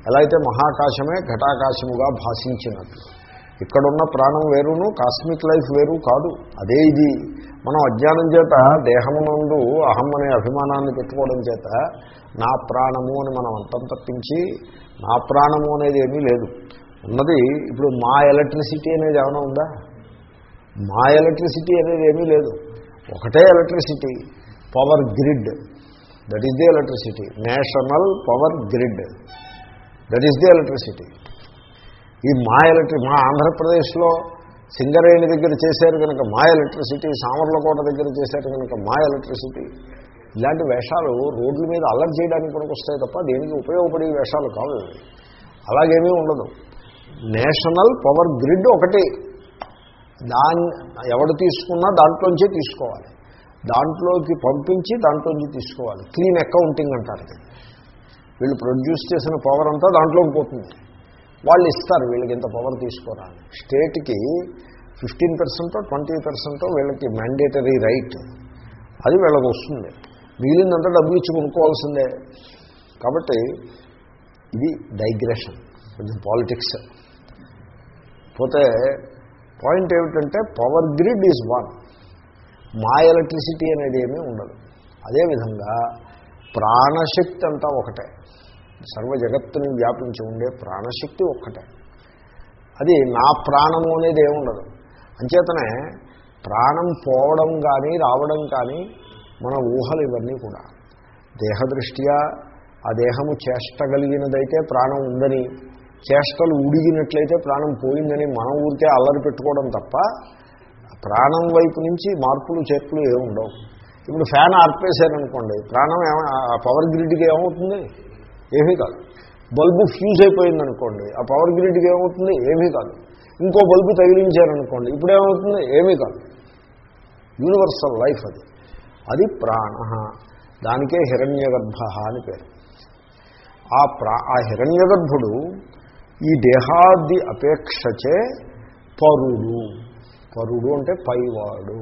ఎలా అయితే మహాకాశమే ఘటాకాశముగా భాషించినట్లు ఇక్కడున్న ప్రాణం వేరును కాస్మిక్ లైఫ్ వేరు కాదు. అదే ఇది. మనం అజ్ఞానం చేత దేహమునందు అహం అనే అభిమానాన్ని పెట్టుకోవడం చేత నా ప్రాణము అని మనం అంతం తప్పించి నా ప్రాణము అనేది ఏమీ లేదు. ఉన్నది ఇప్పుడు మా ఎలక్ట్రిసిటీ అనేది ఏమైనా ఉందా? మా ఎలక్ట్రిసిటీ అనేది ఏమీ లేదు. ఒకటే electricity power grid that is the electricity national power grid that is the electricity ఈ మా ఎలక్ట్రి మా ఆంధ్రప్రదేశ్లో సింగరేణి దగ్గర చేశారు కనుక మా ఎలక్ట్రిసిటీ సామర్లకోట దగ్గర చేశారు కనుక మా ఎలక్ట్రిసిటీ. ఇలాంటి వేషాలు రోడ్ల మీద అల్లరి చేయడానికి కూడా వస్తాయి తప్ప దేనికి ఉపయోగపడే వేషాలు కావు. అలాగేమీ ఉండదు. నేషనల్ పవర్ గ్రిడ్ ఒకటి. దాన్ని ఎవడు తీసుకున్నా దాంట్లోంచే తీసుకోవాలి. దాంట్లోకి పంపించి దాంట్లోంచి తీసుకోవాలి. క్లీన్ అకౌంటింగ్ అంటారు వీళ్ళు ప్రొడ్యూస్ చేసిన పవర్ అంతా దాంట్లోకి పోతుంది. వాళ్ళు ఇస్తారు వీళ్ళకి ఇంత పవర్ తీసుకోరా స్టేట్కి ఫిఫ్టీన్ పర్సెంటో ట్వంటీ పర్సెంటో వీళ్ళకి మ్యాండేటరీ రైట్ అది వీళ్ళకి వస్తుంది. మిగిలిందంతా డబ్బులు ఇచ్చి కొనుక్కోవాల్సిందే. కాబట్టి ఇది డైగ్రెషన్ కొంచెం పాలిటిక్స్ పోతే పాయింట్ ఏమిటంటే పవర్ గ్రిడ్ ఈజ్ వన్ మా ఎలక్ట్రిసిటీ అనేది ఏమీ ఉండదు. అదేవిధంగా ప్రాణశక్తి అంతా ఒకటే. సర్వ జగత్తుని వ్యాపించి ఉండే ప్రాణశక్తి ఒక్కటే. అది నా ప్రాణము అనేది ఏముండదు. అంచేతనే ప్రాణం పోవడం కానీ రావడం కానీ మన ఊహలు ఇవన్నీ కూడా. దేహదృష్ట్యా ఆ దేహము చేష్టగలిగినదైతే ప్రాణం ఉందని చేష్టలు ఉడిగినట్లయితే ప్రాణం పోయిందని మనం ఊరికే అల్లరి పెట్టుకోవడం తప్ప ప్రాణం వైపు నుంచి మార్పులు చేర్పులు ఏముండవు. ఉండవు ఇప్పుడు ఫ్యాన్ ఆర్పేశారనుకోండి ప్రాణం ఏమ ఆ పవర్ గ్రిడ్కి ఏమవుతుంది? ఏమీ కాదు. బల్బు ఫ్యూజ్ అయిపోయిందనుకోండి ఆ పవర్ గ్రిడ్కి ఏమవుతుంది? ఏమీ కాదు. ఇంకో బల్బు తగిలించారనుకోండి ఇప్పుడు ఏమవుతుంది? ఏమీ కాదు. యూనివర్సల్ లైఫ్ అది. అది ప్రాణ. దానికే హిరణ్యగర్భ అని పేరు. ఆ ప్రా ఆ హిరణ్యగర్భుడు ఈ దేహాది అపేక్షచే పరుడు. పరుడు అంటే పైవాడు.